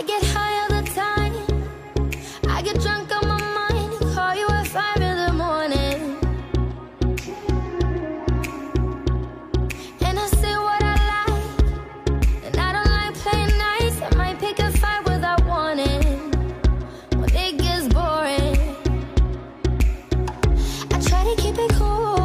I get high all the time. I get drunk on my mind. Call you at five in the morning. And I say what I like. And I don't like playing nice. I might pick a fight without warning. When it gets boring, I try to keep it cool.